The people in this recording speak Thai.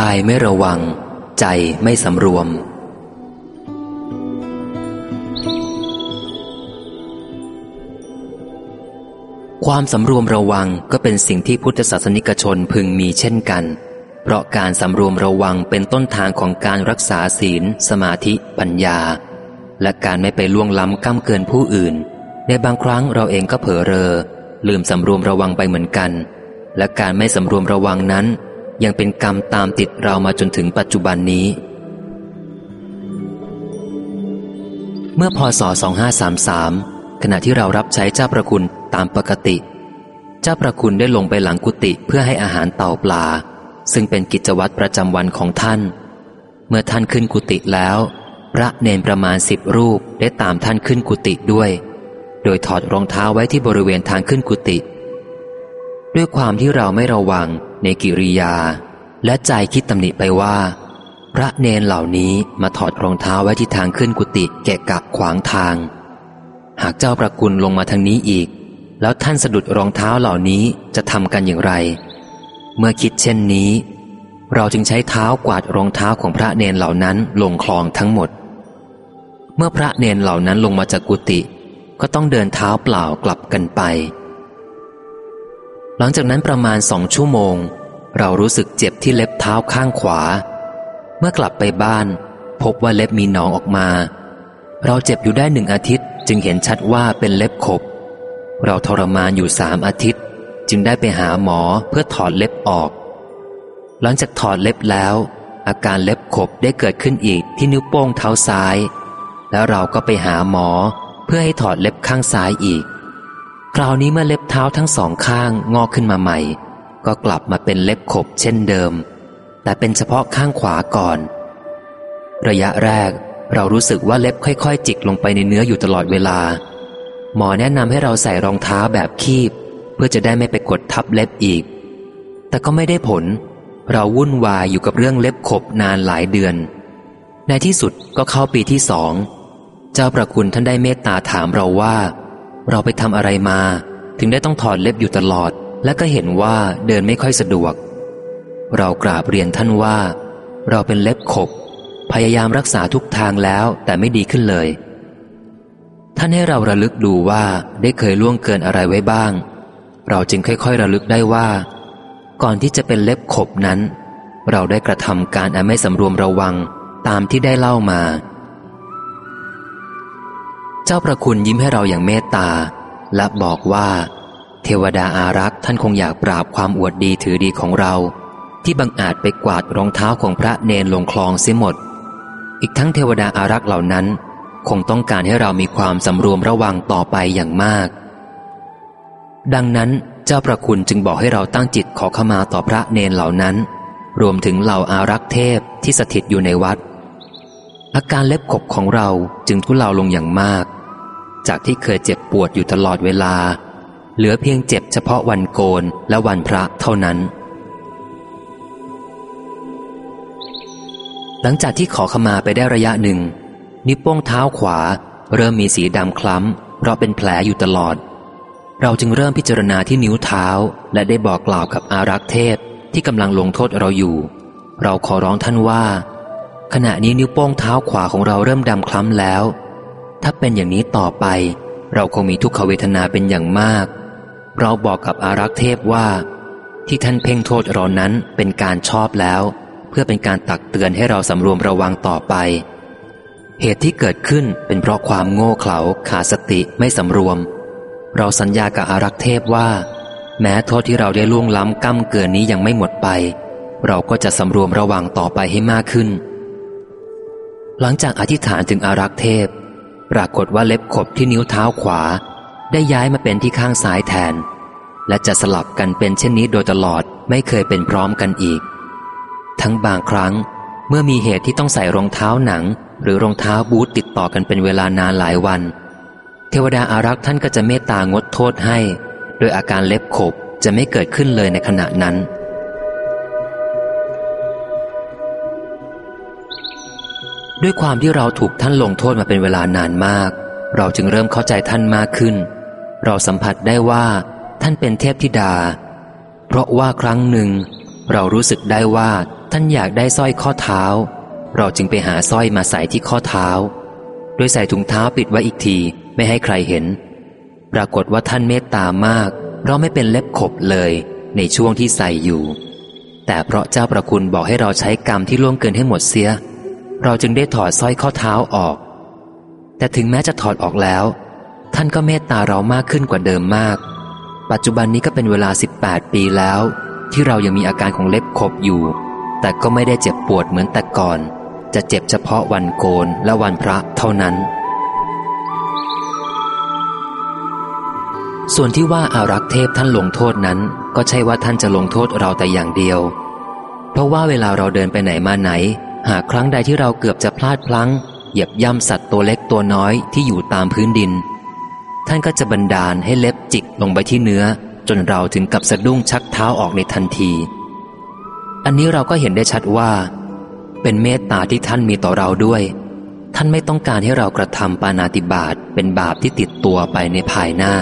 กายไม่ระวัง ใจไม่สำรวม ความสำรวมระวังก็เป็นสิ่งที่พุทธศาสนิกชนพึงมีเช่นกัน เพราะการสำรวมระวังเป็นต้นทางของการรักษาศีล สมาธิ ปัญญา และการไม่ไปล่วงล้ำก้ำเกินผู้อื่น ในบางครั้งเราเองก็เผลอเรอ ลืมสำรวมระวังไปเหมือนกัน และการไม่สำรวมระวังนั้น ยังเป็นกรรมตามติดเรามาจนถึงปัจจุบันนี้ เมื่อพศ 2533 ขณะที่เรารับใช้เจ้าประคุณตามปกติ เจ้าประคุณได้ลงไปหลังกุฏิเพื่อให้อาหารเต่าปลา ซึ่งเป็นกิจวัตรประจำวันของท่าน เมื่อท่านขึ้นกุฏิแล้ว พระเนนประมาณสิบรูปได้ตามท่านขึ้นกุฏิด้วย โดยถอดรองเท้าไว้ที่บริเวณทางขึ้นกุฏิด้วยความที่เราไม่ระวัง ในกิริยา และใจคิดตำหนิไปว่า พระเนนเหล่านี้มาถอดรองเท้าไว้ที่ทางขึ้นกุฏิแกะกะขวางทาง หากเจ้าประกุลลงมาทางนี้อีก แล้วท่านสะดุดรองเท้าเหล่านี้จะทำกันอย่างไร เมื่อคิดเช่นนี้ เราจึงใช้เท้ากวาดรองเท้าของพระเนนเหล่านั้นลงคลองทั้งหมด เมื่อพระเนนเหล่านั้นลงมาจากกุฏิก็ต้องเดินเท้าเปล่ากลับกันไป หลังจากนั้นประมาณสองชั่วโมง เรารู้สึกเจ็บที่เล็บเท้าข้างขวา เมื่อกลับไปบ้าน พบว่าเล็บมีหนองออกมา เราเจ็บอยู่ได้หนึ่งอาทิตย์จึงเห็นชัดว่าเป็นเล็บขบ เราทรมานอยู่สามอาทิตย์ จึงได้ไปหาหมอเพื่อถอดเล็บออก หลังจากถอดเล็บแล้ว อาการเล็บขบได้เกิดขึ้นอีกที่นิ้วโป้งเท้าซ้าย แล้วเราก็ไปหาหมอเพื่อให้ถอดเล็บข้างซ้ายอีก คราวนี้เมื่อเล็บเท้าทั้งสองข้างงอกขึ้นมาใหม่ ก็กลับมาเป็นเล็บขบเช่นเดิม แต่เป็นเฉพาะข้างขวาก่อน ระยะแรกเรารู้สึกว่าเล็บค่อยๆ จิกลงไปในเนื้ออยู่ตลอดเวลา หมอแนะนำให้เราใส่รองเท้าแบบคีบ เพื่อจะได้ไม่ไปกดทับเล็บอีก แต่ก็ไม่ได้ผล เราวุ่นวายอยู่กับเรื่องเล็บขบนานหลายเดือน ในที่สุดก็เข้าปีที่สอง เจ้าประคุณท่านได้เมตตาถามเราว่า เราไปทำอะไรมา ถึงได้ต้องถอดเล็บอยู่ตลอด และก็เห็นว่าเดินไม่ค่อยสะดวก เรากราบเรียนท่านว่า เราเป็นเล็บขบ พยายามรักษาทุกทางแล้วแต่ไม่ดีขึ้นเลย ท่านให้เราระลึกดูว่าได้เคยล่วงเกินอะไรไว้บ้าง เราจึงค่อยๆ ระลึกได้ว่า ก่อนที่จะเป็นเล็บขบนั้น เราได้กระทำการอันไม่สำรวมระวังตามที่ได้เล่ามา เจ้าประคุณยิ้มให้เราอย่างเมตตา และบอกว่า เทวดาอารักษ์ท่านคงอยากปราบความอวดดีถือดีของเรา ที่บังอาจไปกวาดรองเท้าของพระเนนลงคลองเสียหมด อีกทั้งเทวดาอารักษ์เหล่านั้น คงต้องการให้เรามีความสำรวมระวังต่อไปอย่างมาก ดังนั้นเจ้าประคุณจึงบอกให้เราตั้งจิตขอขมาต่อพระเนนเหล่านั้น รวมถึงเหล่าอารักษ์เทพที่สถิตอยู่ในวัด อาการเล็บขบของเราจึงทุเลาลงอย่างมาก จากที่เคยเจ็บปวดอยู่ตลอดเวลา เหลือเพียงเจ็บเฉพาะวันโกนและวันพระเท่านั้น หลังจากที่ขอขมาไปได้ระยะหนึ่ง นิ้วโป้งเท้าขวา เริ่มมีสีดำคล้ำ เพราะเป็นแผลอยู่ตลอด เราจึงเริ่มพิจารณาที่นิ้วเท้า และได้บอกกล่าวกับอารักษ์เทพที่กำลังลงโทษเราอยู่ เราขอร้องท่านว่า ขณะนี้นิ้วโป้งเท้าขวาของเราเริ่มดำคล้ำแล้ว ถ้าเป็นอย่างนี้ต่อไป เราคงมีทุกขเวทนาเป็นอย่างมาก เราบอกกับอารักษ์เทพว่า ที่ท่านเพ่งโทษเรานั้นเป็นการชอบแล้ว เพื่อเป็นการตักเตือนให้เราสำรวมระวังต่อไป เหตุที่เกิดขึ้นเป็นเพราะความโง่เขลาขาดสติไม่สำรวม เราสัญญากับอารักษ์เทพว่า แม้โทษที่เราได้ล่วงล้ำก้ำเกินนี้ยังไม่หมดไป เราก็จะสำรวมระวังต่อไปให้มากขึ้น หลังจากอธิษฐานถึงอารักษ์เทพ ปรากฏว่าเล็บขบที่นิ้วเท้าขวา ได้ย้ายมาเป็นที่ข้างซ้ายแทน และจะสลับกันเป็นเช่นนี้โดยตลอดไม่เคยเป็นพร้อมกันอีก ทั้งบางครั้งเมื่อมีเหตุที่ต้องใส่รองเท้าหนัง หรือรองเท้าบูทติดต่อกันเป็นเวลานานหลายวัน เทวดาอารักษ์ท่านก็จะเมตตางดโทษให้ โดยอาการเล็บขบจะไม่เกิดขึ้นเลยในขณะนั้น ด้วยความที่เราถูกท่านลงโทษมาเป็นเวลานานมาก เราจึงเริ่มเข้าใจท่านมากขึ้น เราสัมผัสได้ว่าท่านเป็นเทพธิดา เพราะว่าครั้งหนึ่ง เรารู้สึกได้ว่าท่านอยากได้สร้อยข้อเท้า เราจึงไปหาสร้อยมาใส่ที่ข้อเท้า โดยใส่ถุงเท้าปิดไว้อีกทีไม่ให้ใครเห็น ปรากฏว่าท่านเมตตามากเราไม่เป็นเล็บขบเลยในช่วงที่ใส่อยู่ แต่เพราะเจ้าประคุณบอกให้เราใช้กรรมที่ล่วงเกินให้หมดเสีย เราจึงได้ถอดสร้อยข้อเท้าออก แต่ถึงแม้จะถอดออกแล้ว ท่านก็เมตตาเรามากขึ้นกว่าเดิมมาก ปัจจุบันนี้ก็เป็นเวลา 18 ปีแล้ว ที่เรายังมีอาการของเล็บขบอยู่ แต่ก็ไม่ได้เจ็บปวดเหมือนแต่ก่อน จะเจ็บเฉพาะวันโกนและวันพระเท่านั้น ส่วนที่ว่าอารักษ์เทพท่านลงโทษนั้น ก็ใช่ว่าท่านจะลงโทษเราแต่อย่างเดียว เพราะว่าเวลาเราเดินไปไหนมาไหน หากครั้งใดที่เราเกือบจะพลาดพลั้ง เหยียบย่ำสัตว์ตัวเล็กตัวน้อยที่อยู่ตามพื้นดิน ท่านก็จะบันดาลให้เล็บจิกลงไปที่เนื้อ จนเราถึงกับสะดุ้งชักเท้าออกในทันที อันนี้เราก็เห็นได้ชัดว่า เป็นเมตตาที่ท่านมีต่อเราด้วย ท่านไม่ต้องการให้เรากระทำปานาติบาตเป็นบาปที่ติดตัวไปในภายหน้า